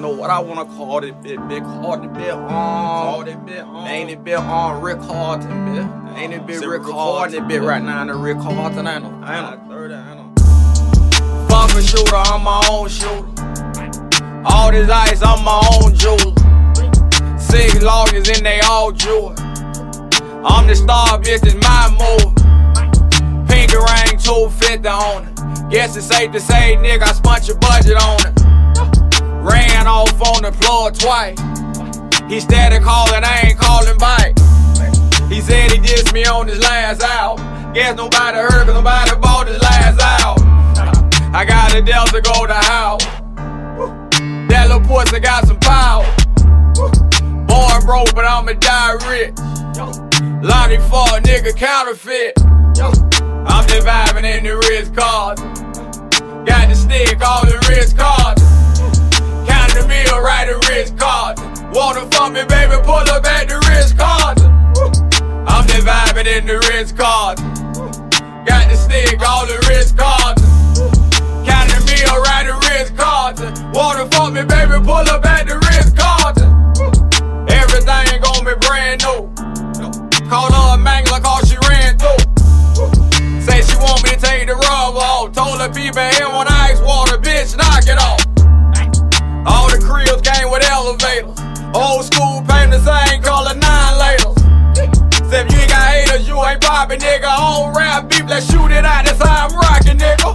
don't know what I wanna call it, bit big hard to bit on. Call it bit on. Ain't it bit on Rick Harton, bit? Ain't it bit Rick Harton, bit right now in the Rick Harton, I know. I know. A shooter, I'm my own shooter. All this ice, I'm my own jeweler. Six lawyers and they all jewel. I'm the star, bitch, it's my move. Pinky ring, 250 on it. Guess it's safe to say, nigga, I spent your budget on it. Ran off on the floor twice. He started calling, I ain't calling back. He said he dissed me on his last album. Guess nobody heard, cause nobody bought his last album. I got a Delta go to house. That little pussy got some power. Born broke, but I'ma die rich. Lonnie for a nigga counterfeit. I'm just in the Ritz-Carlton. Got the stick, all the Ritz-Carlton. Count the Ritz-Carlton. Wanna fuck me, baby, pull up at the Ritz-Carlton. I'm just vibing in the Ritz-Carlton. Got the stick, all the Ritz-Carlton. Count the meal, right the Ritz-Carlton. Wanna fuck me, baby, pull up at the Ritz-Carlton. Everything gon' be brand new. Called her a mangler cause she ran through. Say she want me to take the rub off. Told her people here on ice water, bitch, knock it off. Old school paint the same color, nine layers. Except you ain't got haters, you ain't poppin', nigga. On rap beef, let's shoot it out, that's how I'm rockin', nigga.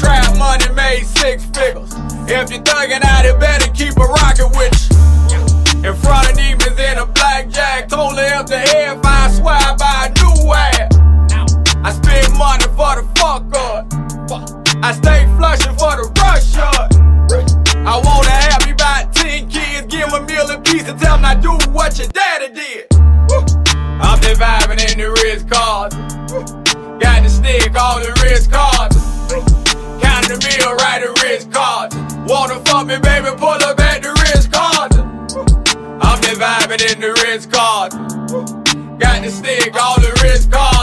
Trap money made six figures. If you thuggin' out, it better keep a rockin' with you. In front of demons did. I'm just vibing in the Ritz-Carlton. Got the stick, all the Ritz-Carlton. Count the meal, right the Ritz-Carlton. Wanna fuck me, baby, pull up at the Ritz-Carlton. I'm just vibing in the Ritz-Carlton. Got the stick, all the Ritz-Carlton.